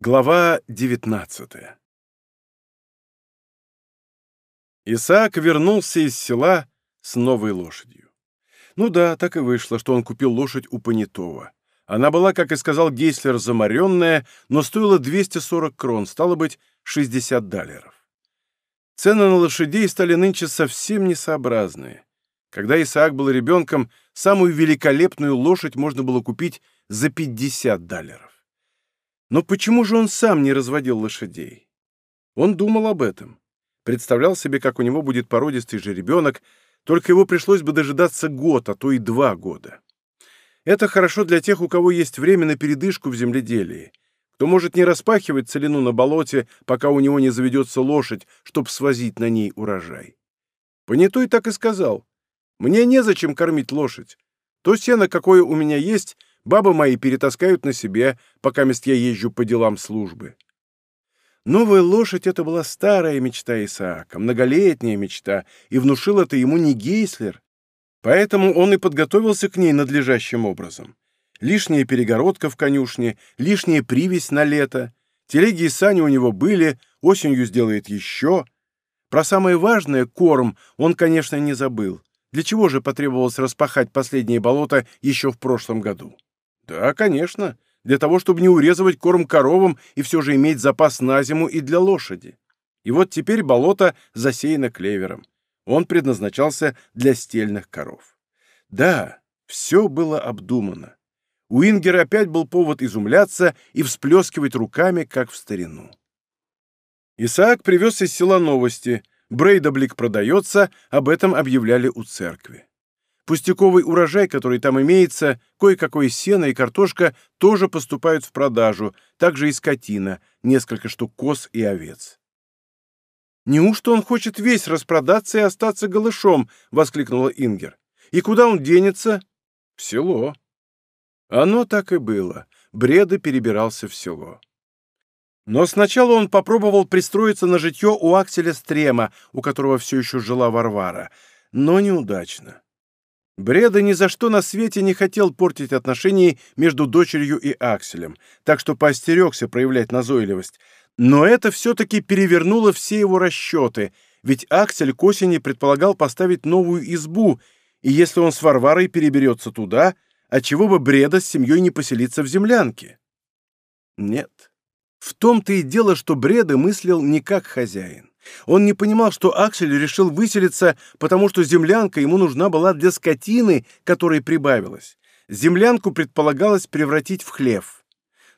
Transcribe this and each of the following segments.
Глава 19 Исаак вернулся из села с новой лошадью. Ну да, так и вышло, что он купил лошадь у понятого. Она была, как и сказал Гейслер, замаренная, но стоила 240 крон, стало быть, 60 даллеров. Цены на лошадей стали нынче совсем несообразные. Когда Исаак был ребенком, самую великолепную лошадь можно было купить за 50 даллеров. Но почему же он сам не разводил лошадей? Он думал об этом. Представлял себе, как у него будет породистый жеребенок, только его пришлось бы дожидаться год, а то и два года. Это хорошо для тех, у кого есть время на передышку в земледелии, кто может не распахивать целину на болоте, пока у него не заведется лошадь, чтобы свозить на ней урожай. Понятой так и сказал. «Мне незачем кормить лошадь. То сено, какое у меня есть, Бабы мои перетаскают на себе, пока мест я езжу по делам службы. Новая лошадь — это была старая мечта Исаака, многолетняя мечта, и внушил это ему не Гейслер. Поэтому он и подготовился к ней надлежащим образом. Лишняя перегородка в конюшне, лишняя привязь на лето, телеги и сани у него были, осенью сделает еще. Про самое важное, корм, он, конечно, не забыл. Для чего же потребовалось распахать последнее болото еще в прошлом году? Да, конечно, для того, чтобы не урезывать корм коровам и все же иметь запас на зиму и для лошади. И вот теперь болото засеяно клевером. Он предназначался для стельных коров. Да, все было обдумано. У Ингера опять был повод изумляться и всплескивать руками, как в старину. Исаак привез из села новости. Брейдаблик продается, об этом объявляли у церкви. Пустяковый урожай, который там имеется, кое-какое сено и картошка тоже поступают в продажу, также и скотина, несколько штук коз и овец. «Неужто он хочет весь распродаться и остаться голышом?» — воскликнула Ингер. «И куда он денется?» «В село». Оно так и было. Бреда перебирался в село. Но сначала он попробовал пристроиться на житье у Акселя Стрема, у которого все еще жила Варвара, но неудачно. Бреда ни за что на свете не хотел портить отношения между дочерью и Акселем, так что поостерегся проявлять назойливость. Но это все-таки перевернуло все его расчеты, ведь Аксель к осени предполагал поставить новую избу, и если он с Варварой переберется туда, отчего бы Бреда с семьей не поселиться в землянке? Нет. В том-то и дело, что Бреда мыслил не как хозяин. Он не понимал, что Аксель решил выселиться, потому что землянка ему нужна была для скотины, которой прибавилось. Землянку предполагалось превратить в хлев.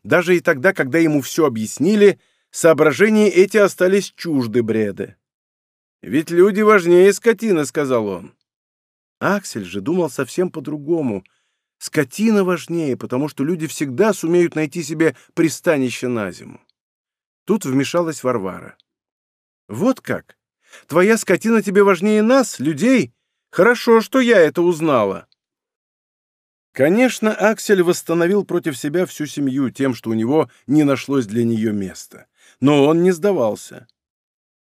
Даже и тогда, когда ему все объяснили, соображения эти остались чужды бреда. «Ведь люди важнее скотины», — сказал он. Аксель же думал совсем по-другому. Скотина важнее, потому что люди всегда сумеют найти себе пристанище на зиму. Тут вмешалась Варвара. «Вот как? Твоя скотина тебе важнее нас, людей? Хорошо, что я это узнала». Конечно, Аксель восстановил против себя всю семью тем, что у него не нашлось для нее места. Но он не сдавался.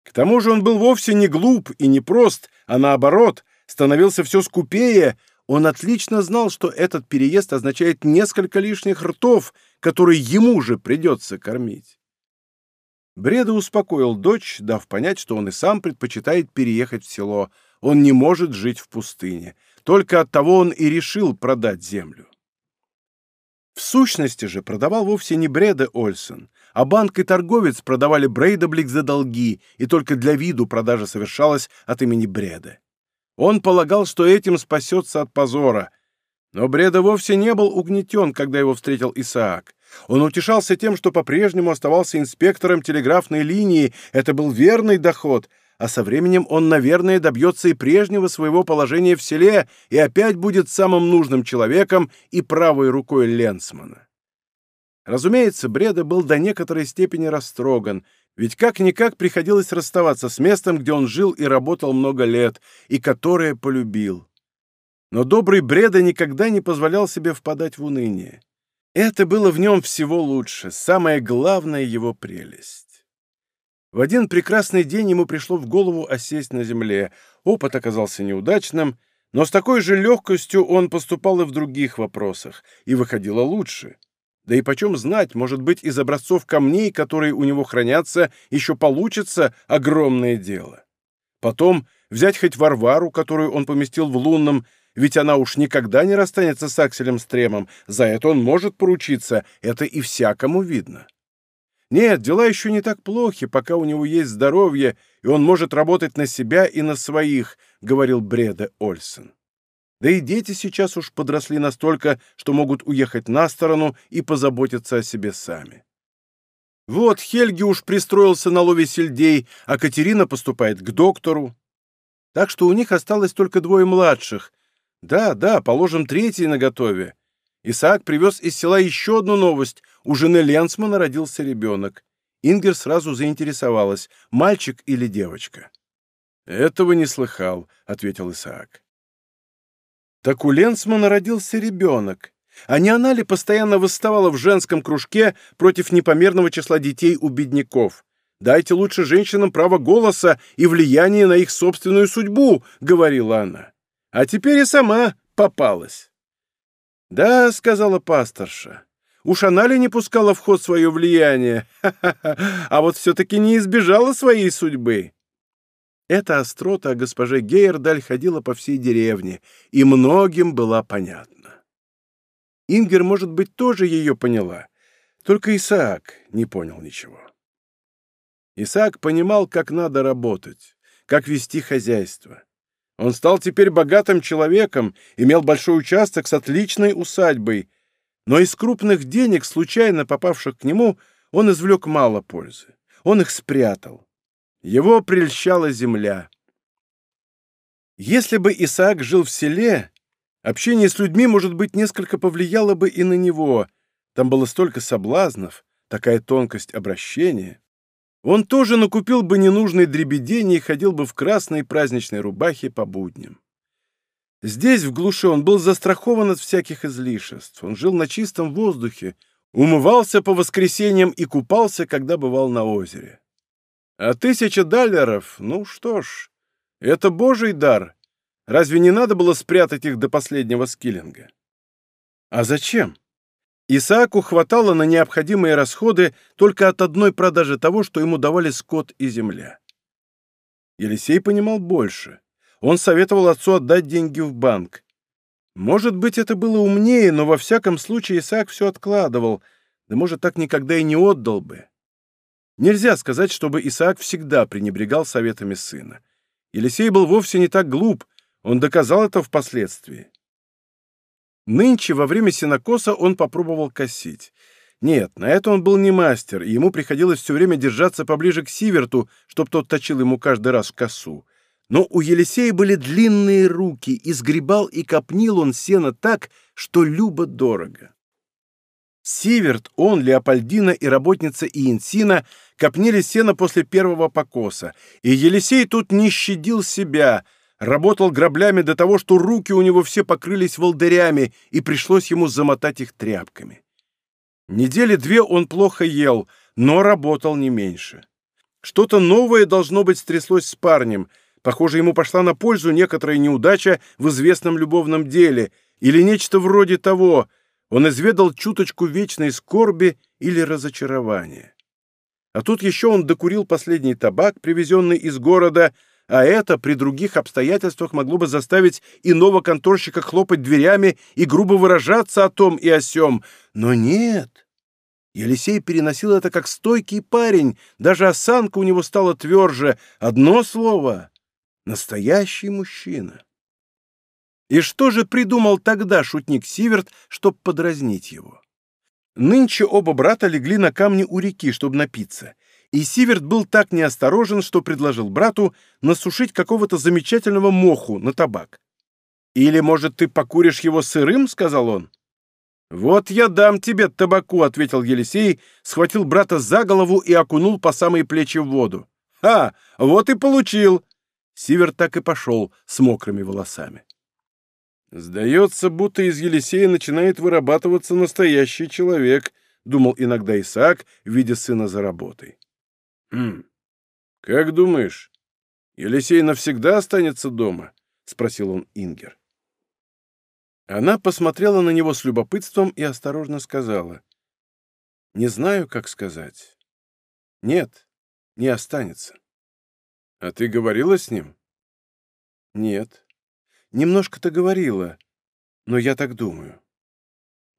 К тому же он был вовсе не глуп и не прост, а наоборот, становился все скупее. Он отлично знал, что этот переезд означает несколько лишних ртов, которые ему же придется кормить. Бреда успокоил дочь, дав понять, что он и сам предпочитает переехать в село. Он не может жить в пустыне. Только оттого он и решил продать землю. В сущности же продавал вовсе не Бреда Ольсен, а банк и торговец продавали Брейдаблик за долги, и только для виду продажа совершалась от имени Бреда. Он полагал, что этим спасется от позора. Но Бреда вовсе не был угнетен, когда его встретил Исаак. Он утешался тем, что по-прежнему оставался инспектором телеграфной линии, это был верный доход, а со временем он, наверное, добьется и прежнего своего положения в селе и опять будет самым нужным человеком и правой рукой Ленсмана. Разумеется, Бреда был до некоторой степени растроган, ведь как-никак приходилось расставаться с местом, где он жил и работал много лет, и которое полюбил. Но добрый Бреда никогда не позволял себе впадать в уныние. Это было в нем всего лучше, самая главная его прелесть. В один прекрасный день ему пришло в голову осесть на земле. Опыт оказался неудачным, но с такой же легкостью он поступал и в других вопросах, и выходило лучше. Да и почем знать, может быть, из образцов камней, которые у него хранятся, еще получится огромное дело. Потом взять хоть Варвару, которую он поместил в лунном, ведь она уж никогда не расстанется с Акселем Стремом, за это он может поручиться, это и всякому видно. Нет, дела еще не так плохи, пока у него есть здоровье, и он может работать на себя и на своих, — говорил Бреда Ольсен. Да и дети сейчас уж подросли настолько, что могут уехать на сторону и позаботиться о себе сами. Вот Хельги уж пристроился на лове сельдей, а Катерина поступает к доктору. Так что у них осталось только двое младших. Да, да, положим, третий наготове. Исаак привез из села еще одну новость. У жены Ленсмана родился ребенок. Ингер сразу заинтересовалась, мальчик или девочка. «Этого не слыхал», — ответил Исаак. Так у Ленсмана родился ребенок. А не она ли постоянно восставала в женском кружке против непомерного числа детей у бедняков? Дайте лучше женщинам право голоса и влияние на их собственную судьбу, — говорила она. А теперь и сама попалась. Да, — сказала пасторша, — уж она ли не пускала в ход свое влияние? А вот все-таки не избежала своей судьбы. Эта острота о госпоже Гейердаль ходила по всей деревне, и многим была понятна. Ингер, может быть, тоже ее поняла, только Исаак не понял ничего. Исаак понимал, как надо работать, как вести хозяйство. Он стал теперь богатым человеком, имел большой участок с отличной усадьбой, но из крупных денег, случайно попавших к нему, он извлек мало пользы. Он их спрятал. Его прельщала земля. Если бы Исаак жил в селе, общение с людьми, может быть, несколько повлияло бы и на него. Там было столько соблазнов, такая тонкость обращения. Он тоже накупил бы ненужной дребедени и ходил бы в красной праздничной рубахе по будням. Здесь, в глуши, он был застрахован от всяких излишеств. Он жил на чистом воздухе, умывался по воскресеньям и купался, когда бывал на озере. А тысяча даллеров, ну что ж, это божий дар. Разве не надо было спрятать их до последнего скиллинга? А зачем? Исааку хватало на необходимые расходы только от одной продажи того, что ему давали скот и земля. Елисей понимал больше. Он советовал отцу отдать деньги в банк. Может быть, это было умнее, но во всяком случае Исаак все откладывал, да, может, так никогда и не отдал бы. Нельзя сказать, чтобы Исаак всегда пренебрегал советами сына. Елисей был вовсе не так глуп, он доказал это впоследствии. Нынче во время сенокоса он попробовал косить. Нет, на это он был не мастер, и ему приходилось все время держаться поближе к Сиверту, чтоб тот точил ему каждый раз косу. Но у Елисея были длинные руки, и сгребал и копнил он сено так, что любо-дорого. Сиверт, он, Леопольдина и работница Иенсина копнили сено после первого покоса, и Елисей тут не щадил себя, работал граблями до того, что руки у него все покрылись волдырями, и пришлось ему замотать их тряпками. Недели две он плохо ел, но работал не меньше. Что-то новое, должно быть, стряслось с парнем. Похоже, ему пошла на пользу некоторая неудача в известном любовном деле или нечто вроде того — он изведал чуточку вечной скорби или разочарования. А тут еще он докурил последний табак, привезенный из города, а это при других обстоятельствах могло бы заставить иного конторщика хлопать дверями и грубо выражаться о том и о сём. Но нет. Елисей переносил это как стойкий парень, даже осанка у него стала тверже. Одно слово — настоящий мужчина. И что же придумал тогда шутник Сиверт, чтобы подразнить его? Нынче оба брата легли на камни у реки, чтобы напиться, и Сиверт был так неосторожен, что предложил брату насушить какого-то замечательного моху на табак. «Или, может, ты покуришь его сырым?» — сказал он. «Вот я дам тебе табаку», — ответил Елисей, схватил брата за голову и окунул по самые плечи в воду. «Ха! Вот и получил!» Сиверт так и пошел с мокрыми волосами. «Сдается, будто из Елисея начинает вырабатываться настоящий человек», — думал иногда Исаак, видя сына за работой. «Хм, как думаешь, Елисей навсегда останется дома?» — спросил он Ингер. Она посмотрела на него с любопытством и осторожно сказала. Не знаю, как сказать. Нет, не останется. А ты говорила с ним? Нет. Немножко-то говорила, но я так думаю.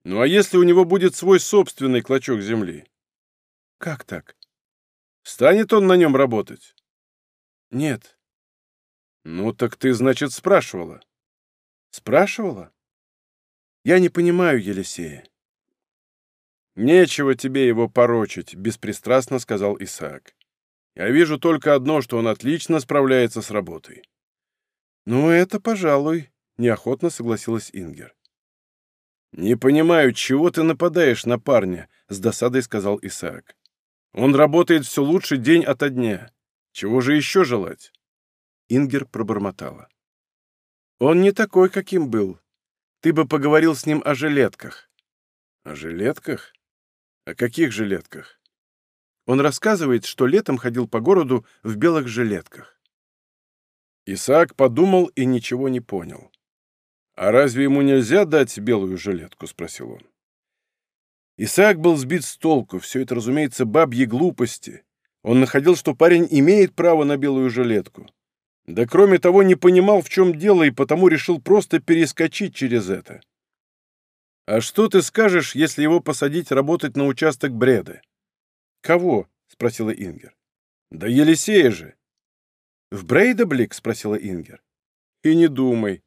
Ну а если у него будет свой собственный клочок земли? Как так? Станет он на нем работать? Нет. Ну так ты, значит, спрашивала. Спрашивала? Я не понимаю Елисея. Нечего тебе его порочить, беспристрастно сказал Исаак. Я вижу только одно, что он отлично справляется с работой. Ну, это, пожалуй, неохотно согласилась Ингер. «Не понимаю, чего ты нападаешь на парня?» — с досадой сказал Исаак. «Он работает все лучше день ото дня. Чего же еще желать?» Ингер пробормотала. «Он не такой, каким был. Ты бы поговорил с ним о жилетках». «О жилетках? О каких жилетках?» Он рассказывает, что летом ходил по городу в белых жилетках. Исаак подумал и ничего не понял. «А разве ему нельзя дать белую жилетку?» — спросил он. Исаак был сбит с толку, все это, разумеется, бабьи глупости. Он находил, что парень имеет право на белую жилетку. Да кроме того, не понимал, в чем дело, и потому решил просто перескочить через это. «А что ты скажешь, если его посадить работать на участок Бреде?» «Кого?» — спросила Ингер. «Да Елисея же!» «В Брейдаблик?» — спросила Ингер. «И не думай.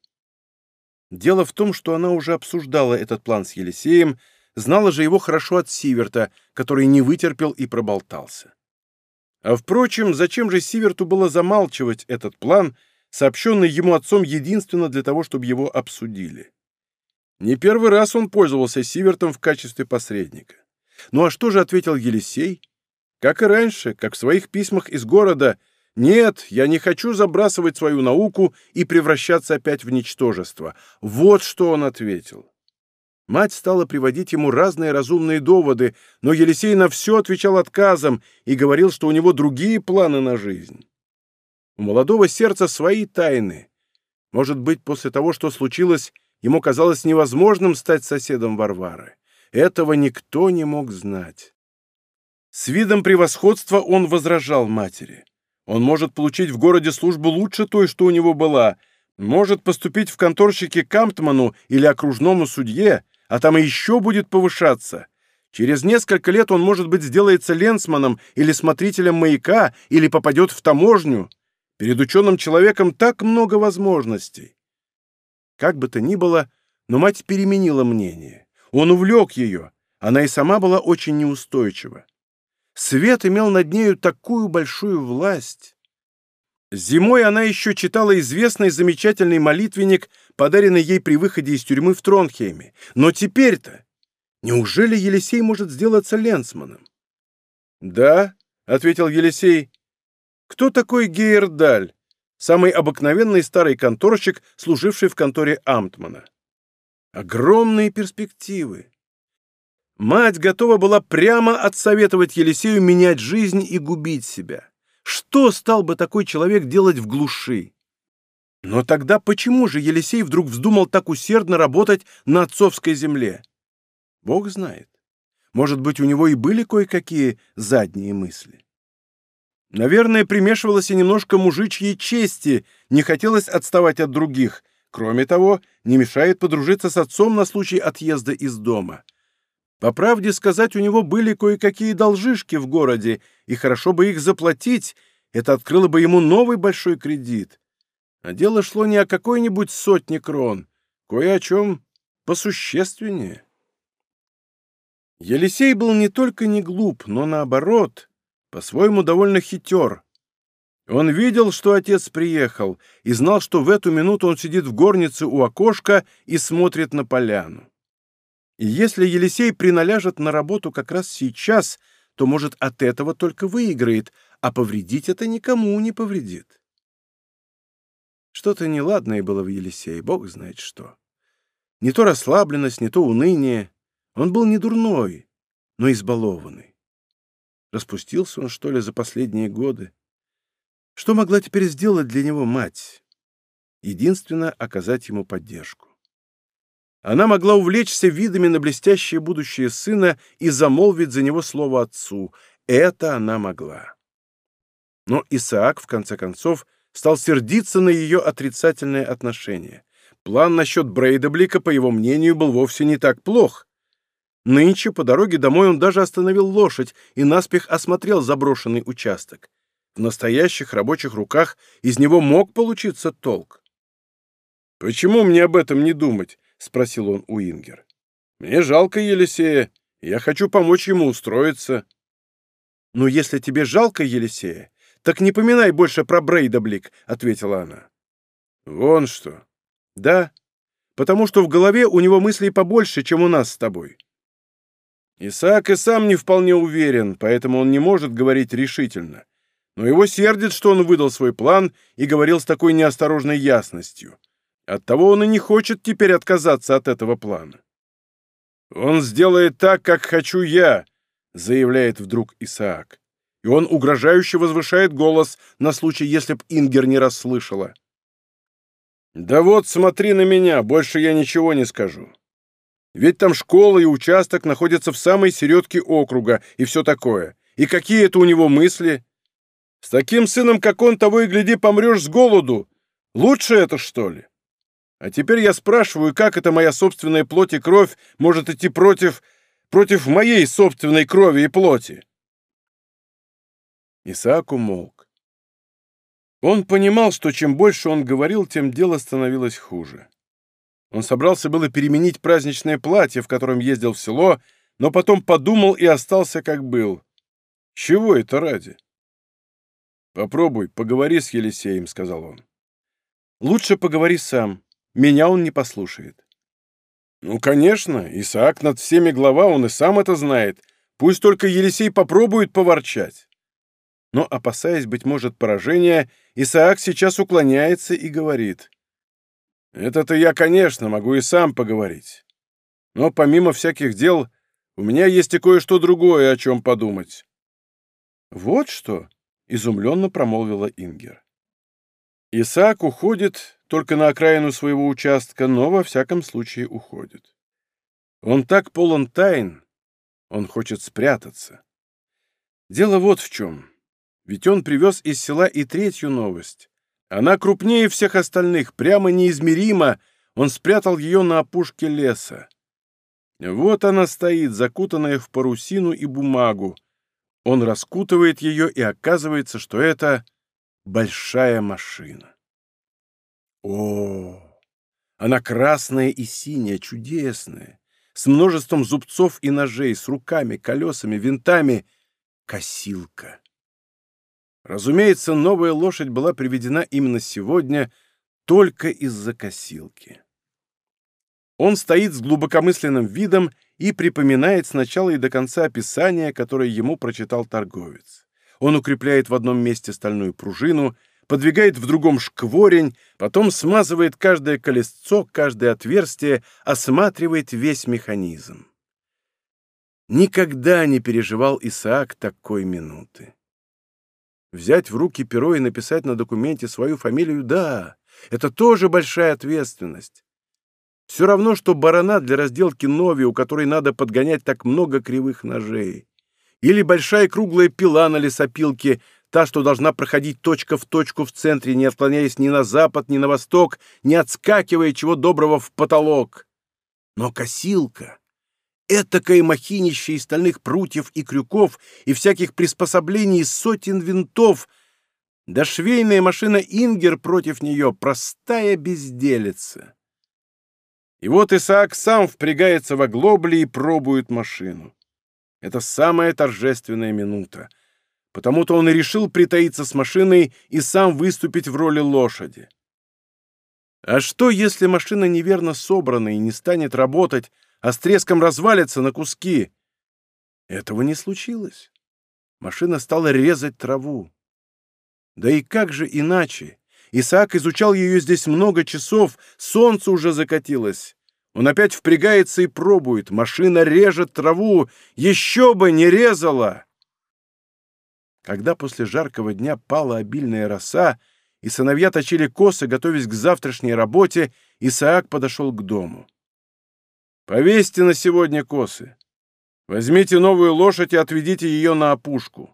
Дело в том, что она уже обсуждала этот план с Елисеем, знала же его хорошо от Сиверта, который не вытерпел и проболтался. А впрочем, зачем же Сиверту было замалчивать этот план, сообщенный ему отцом единственно для того, чтобы его обсудили? Не первый раз он пользовался Сивертом в качестве посредника. Ну а что же ответил Елисей? Как и раньше, как в своих письмах из города – нет, я не хочу забрасывать свою науку и превращаться опять в ничтожество. Вот что он ответил. Мать стала приводить ему разные разумные доводы, но Елисей на все отвечал отказом и говорил, что у него другие планы на жизнь. У молодого сердца свои тайны. Может быть, после того, что случилось, ему казалось невозможным стать соседом Варвары. Этого никто не мог знать. С видом превосходства он возражал матери. Он может получить в городе службу лучше той, что у него была, может поступить в конторщики Камптману или окружному судье, а там и еще будет повышаться. Через несколько лет он, может быть, сделается ленсманом или смотрителем маяка, или попадет в таможню. Перед ученым человеком так много возможностей. Как бы то ни было, но мать переменила мнение. Он увлек ее. Она и сама была очень неустойчива. Свет имел над нею такую большую власть. Зимой она еще читала известный замечательный молитвенник, подаренный ей при выходе из тюрьмы в Тронхейме. Но теперь-то... Неужели Елисей может сделаться ленсманом? «Да», — ответил Елисей. «Кто такой Гейердаль?» Самый обыкновенный старый конторщик, служивший в конторе Амтмана. Огромные перспективы. Мать готова была прямо отсоветовать Елисею менять жизнь и губить себя. Что стал бы такой человек делать в глуши? Но тогда почему же Елисей вдруг вздумал так усердно работать на отцовской земле? Бог знает. Может быть, у него и были кое-какие задние мысли. Наверное, примешивалось и немножко мужичьей чести, не хотелось отставать от других. Кроме того, не мешает подружиться с отцом на случай отъезда из дома. По правде сказать, у него были кое-какие должишки в городе, и хорошо бы их заплатить, это открыло бы ему новый большой кредит. А дело шло не о какой-нибудь сотне крон, кое о чем посущественнее. Елисей был не только не глуп, но наоборот, по-своему довольно хитер. Он видел, что отец приехал, и знал, что в эту минуту он сидит в горнице у окошка и смотрит на поляну. И если Елисей приналяжет на работу как раз сейчас, то, может, от этого только выиграет, а повредить это никому не повредит. Что-то неладное было в Елисее, бог знает что. Не то расслабленность, не то уныние. Он был не дурной, но избалованный. Распустился он, что ли, за последние годы? Что могла теперь сделать для него мать? Единственно, оказать ему поддержку. она могла увлечься видами на блестящее будущее сына и замолвить за него слово отцу. Это она могла. Но Исаак, в конце концов, стал сердиться на ее отрицательное отношение. План насчет Брейдаблика, по его мнению, был вовсе не так плох. Нынче по дороге домой он даже остановил лошадь и наспех осмотрел заброшенный участок. В настоящих рабочих руках из него мог получиться толк. «Почему мне об этом не думать?» — спросил он у Ингер. «Мне жалко Елисея. Я хочу помочь ему устроиться». «Ну, если тебе жалко Елисея, так не поминай больше про Брейдаблик», — ответила она. «Вон что». «Да, потому что в голове у него мыслей побольше, чем у нас с тобой». Исаак и сам не вполне уверен, поэтому он не может говорить решительно но его сердит, что он выдал свой план и говорил с такой неосторожной ясностью. Оттого он и не хочет теперь отказаться от этого плана. «Он сделает так, как хочу я», — заявляет вдруг Исаак. И он угрожающе возвышает голос на случай, если б Ингер не расслышала. «Да вот, смотри на меня, больше я ничего не скажу. Ведь там школа и участок находятся в самой середке округа и все такое. И какие это у него мысли? С таким сыном, как он, того и гляди, помрешь с голоду. Лучше это, что ли? А теперь я спрашиваю, как это моя собственная плоть и кровь может идти против... против моей собственной крови и плоти?» Исаак умолк. Он понимал, что чем больше он говорил, тем дело становилось хуже. Он собрался было переменить праздничное платье, в котором ездил в село, но потом подумал и остался как был. Чего это ради? «Попробуй, поговори с Елисеем», — сказал он. «Лучше поговори сам. Меня он не послушает». «Ну, конечно, Исаак над всеми глава, он и сам это знает. Пусть только Елисей попробует поворчать». Но, опасаясь, быть может, поражения, Исаак сейчас уклоняется и говорит. «Это-то я, конечно, могу и сам поговорить. Но помимо всяких дел, у меня есть и кое-что другое, о чем подумать». «Вот что?» — изумленно промолвила Ингер. Исаак уходит только на окраину своего участка, но во всяком случае уходит. Он так полон тайн, он хочет спрятаться. Дело вот в чем. Ведь он привез из села и третью новость. Она крупнее всех остальных, прямо неизмеримо, он спрятал ее на опушке леса. Вот она стоит, закутанная в парусину и бумагу, он раскутывает ее, и оказывается, что это большая машина. О, она красная и синяя, чудесная, с множеством зубцов и ножей, с руками, колесами, винтами. Косилка. Разумеется, новая лошадь была приведена именно сегодня только из-за косилки. Он стоит с глубокомысленным видом и припоминает сначала и до конца описание, которое ему прочитал торговец. Он укрепляет в одном месте стальную пружину, подвигает в другом шкворень, потом смазывает каждое колесцо, каждое отверстие, осматривает весь механизм. Никогда не переживал Исаак такой минуты. Взять в руки перо и написать на документе свою фамилию — да, это тоже большая ответственность. Все равно, что барана для разделки нови, у которой надо подгонять так много кривых ножей. Или большая круглая пила на лесопилке, та, что должна проходить точка в точку в центре, не отклоняясь ни на запад, ни на восток, не отскакивая чего доброго в потолок. Но косилка — этакое махинище из стальных прутьев и крюков и всяких приспособлений сотен винтов, да швейная машина «Ингер» против нее — простая безделица. И вот Исаак сам впрягается в оглобли и пробует машину. Это самая торжественная минута. Потому-то он и решил притаиться с машиной и сам выступить в роли лошади. А что, если машина неверно собрана и не станет работать, а с треском развалится на куски? Этого не случилось. Машина стала резать траву. Да и как же иначе? Исаак изучал ее здесь много часов, солнце уже закатилось. Он опять впрягается и пробует. Машина режет траву. Еще бы не резала! Когда после жаркого дня пала обильная роса, и сыновья точили косы, готовясь к завтрашней работе, Исаак подошел к дому. Повесьте на сегодня косы. Возьмите новую лошадь и отведите ее на опушку.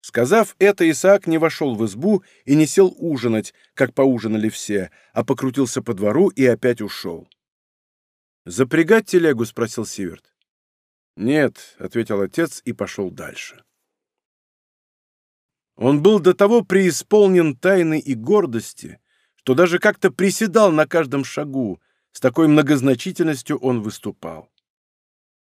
Сказав это, Исаак не вошел в избу и не сел ужинать, как поужинали все, а покрутился по двору и опять ушел. «Запрягать телегу?» — спросил Сиверт. «Нет», — ответил отец и пошел дальше. Он был до того преисполнен тайны и гордости, что даже как-то приседал на каждом шагу, с такой многозначительностью он выступал.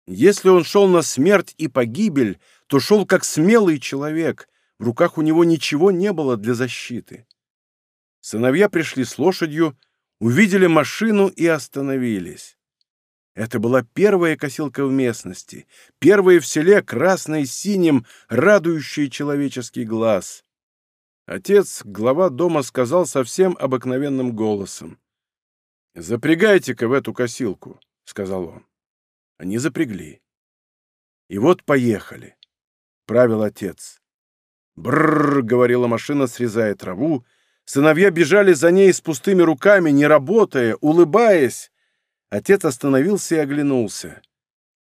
Если он шел на смерть и погибель, то шел как смелый человек, в руках у него ничего не было для защиты. Сыновья пришли с лошадью, увидели машину и остановились. Это была первая косилка в местности, первая в селе красной синим, радующая человеческий глаз. Отец, глава дома, сказал совсем обыкновенным голосом. «Запрягайте-ка в эту косилку», — сказал он. Они запрягли. И вот поехали. Правил отец. Бррр, говорила машина, срезая траву. Сыновья бежали за ней с пустыми руками, не работая, улыбаясь. Отец остановился и оглянулся.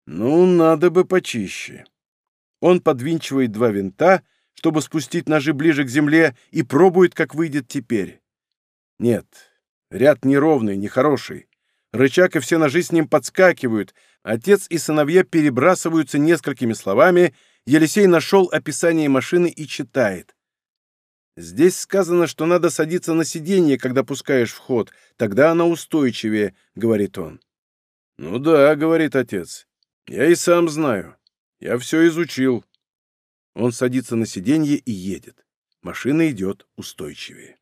Ну, надо бы почище. Он подвинчивает два винта, чтобы спустить ножи ближе к земле, и пробует, как выйдет теперь. Нет, Ряд неровный, нехороший. Рычаг и все ножи с ним подскакивают. Отец и сыновья перебрасываются несколькими словами. Елисей нашел описание машины и читает. Здесь сказано, что надо садиться на сиденье, когда пускаешь в ход. Тогда она устойчивее, — говорит он. Ну да, — говорит отец. Я и сам знаю. Я все изучил. Он садится на сиденье и едет. Машина идет устойчивее.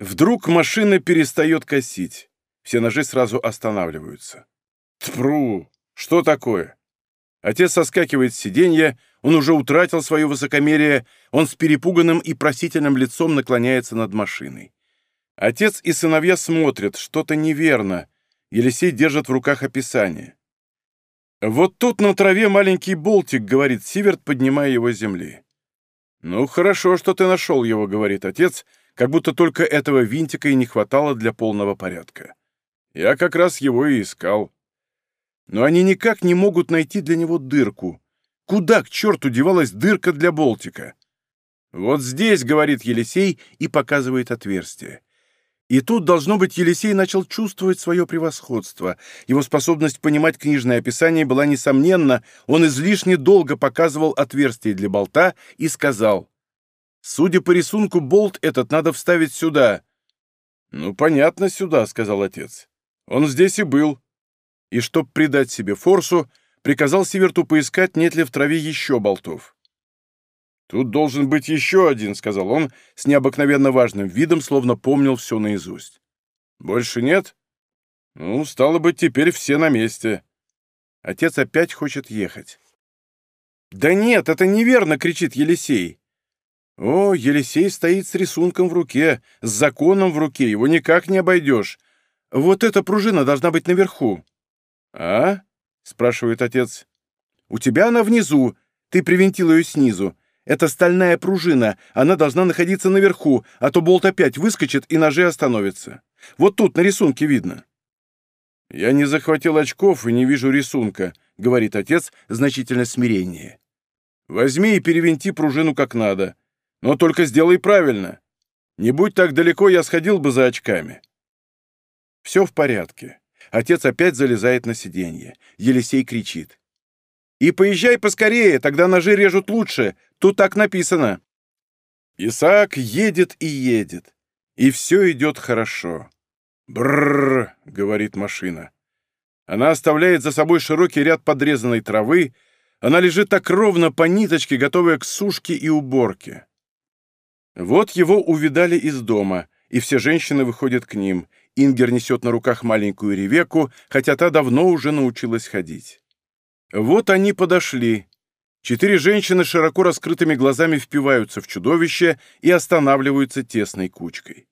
Вдруг машина перестает косить. Все ножи сразу останавливаются. Тпру! Что такое? Отец соскакивает с сиденья, он уже утратил свое высокомерие, он с перепуганным и просительным лицом наклоняется над машиной. Отец и сыновья смотрят, что-то неверно. Елисей держит в руках описание. «Вот тут на траве маленький болтик», — говорит Сиверт, поднимая его с земли. «Ну, хорошо, что ты нашел его», — говорит отец, — как будто только этого винтика и не хватало для полного порядка. Я как раз его и искал. Но они никак не могут найти для него дырку. Куда, к черту, девалась дырка для болтика? «Вот здесь», — говорит Елисей и показывает отверстие. И тут, должно быть, Елисей начал чувствовать свое превосходство. Его способность понимать книжное описание была несомненна. Он излишне долго показывал отверстие для болта и сказал, Судя по рисунку, болт этот надо вставить сюда». «Ну, понятно, сюда», — сказал отец. «Он здесь и был». И, чтоб придать себе форсу, приказал Сиверту поискать, нет ли в траве еще болтов. «Тут должен быть еще один», — сказал он с необыкновенно важным видом, словно помнил все наизусть. «Больше нет? Ну, стало быть, теперь все на месте». Отец опять хочет ехать. «Да нет, это неверно!» — кричит Елисей. О, Елисей стоит с рисунком в руке, с законом в руке, его никак не обойдешь. Вот эта пружина должна быть наверху. А? спрашивает отец. У тебя она внизу, ты привинтил ее снизу. Это стальная пружина, она должна находиться наверху, а то болт опять выскочит и ножи остановятся. Вот тут на рисунке видно. «Я не захватил очков и не вижу рисунка», — говорит отец значительно смирение. «Возьми и перевинти пружину как надо. Но только сделай правильно. Не будь так далеко, я сходил бы за очками. Все в порядке. Отец опять залезает на сиденье. Елисей кричит. «И поезжай поскорее, тогда ножи режут лучше. Тут так написано». Исаак едет и едет. И все идет хорошо. «Брррр», — говорит машина. Она оставляет за собой широкий ряд подрезанной травы. Она лежит так ровно по ниточке, готовая к сушке и уборке. Вот его увидали из дома, и все женщины выходят к ним. Ингер несет на руках маленькую Ревеку, хотя та давно уже научилась ходить. Вот они подошли. Четыре женщины широко раскрытыми глазами впиваются в чудовище и останавливаются тесной кучкой.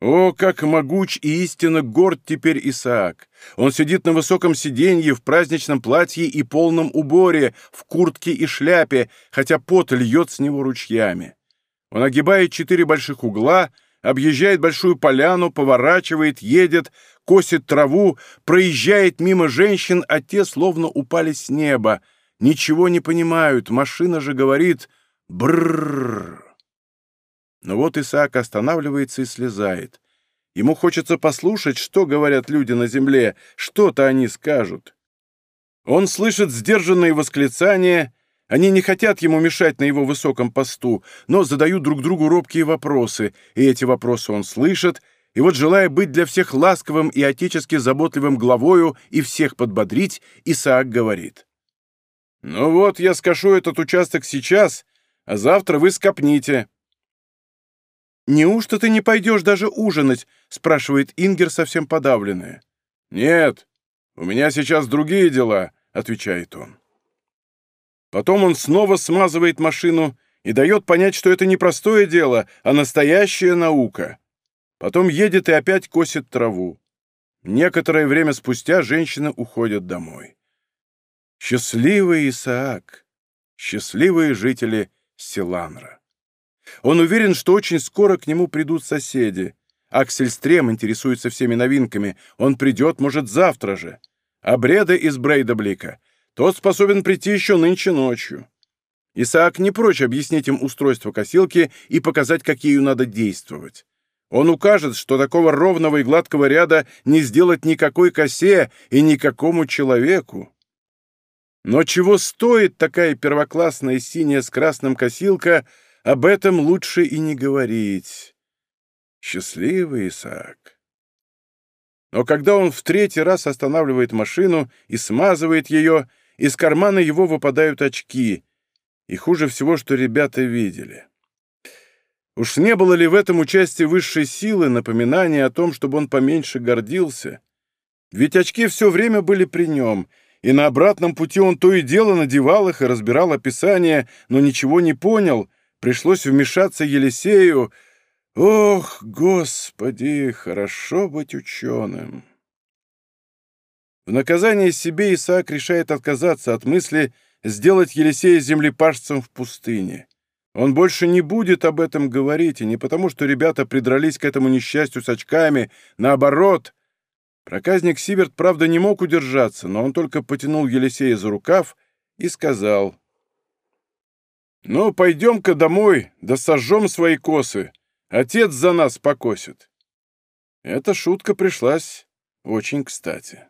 О, как могуч и истинно горд теперь Исаак! Он сидит на высоком сиденье в праздничном платье и полном уборе, в куртке и шляпе, хотя пот льет с него ручьями. Он огибает четыре больших угла, объезжает большую поляну, поворачивает, едет, косит траву, проезжает мимо женщин, а те словно упали с неба. Ничего не понимают, машина же говорит «бррррр». Но вот Исаак останавливается и слезает. Ему хочется послушать, что говорят люди на земле, что-то они скажут. Он слышит сдержанные восклицания, они не хотят ему мешать на его высоком посту, но задают друг другу робкие вопросы, и эти вопросы он слышит, и вот, желая быть для всех ласковым и отечески заботливым главою и всех подбодрить, Исаак говорит. «Ну вот, я скошу этот участок сейчас, а завтра вы скопните». «Неужто ты не пойдешь даже ужинать?» — спрашивает Ингер, совсем подавленная. «Нет, у меня сейчас другие дела», — отвечает он. Потом он снова смазывает машину и дает понять, что это не простое дело, а настоящая наука. Потом едет и опять косит траву. Некоторое время спустя женщины уходят домой. Счастливый Исаак, счастливые жители Силанра. Он уверен, что очень скоро к нему придут соседи. Аксель Стрем интересуется всеми новинками. Он придет, может, завтра же. Бреде из Брейдаблика. Тот способен прийти еще нынче ночью. Исаак не прочь объяснить им устройство косилки и показать, как ею надо действовать. Он укажет, что такого ровного и гладкого ряда не сделать никакой косе и никакому человеку. Но чего стоит такая первоклассная синяя с красным косилка, об этом лучше и не говорить. Счастливый Исаак. Но когда он в третий раз останавливает машину и смазывает ее, из кармана его выпадают очки, и хуже всего, что ребята видели. Уж не было ли в этом участии высшей силы напоминания о том, чтобы он поменьше гордился? Ведь очки все время были при нем, и на обратном пути он то и дело надевал их и разбирал описание, но ничего не понял, пришлось вмешаться Елисею. Ох, Господи, хорошо быть ученым! В наказание себе Исаак решает отказаться от мысли сделать Елисея землепашцем в пустыне. Он больше не будет об этом говорить, и не потому, что ребята придрались к этому несчастью с очками, наоборот. Проказник Сиверт, правда, не мог удержаться, но он только потянул Елисея за рукав и сказал, «Ну, пойдем-ка домой, да сожжем свои косы. Отец за нас покосит». Эта шутка пришлась очень кстати.